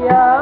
Yeah.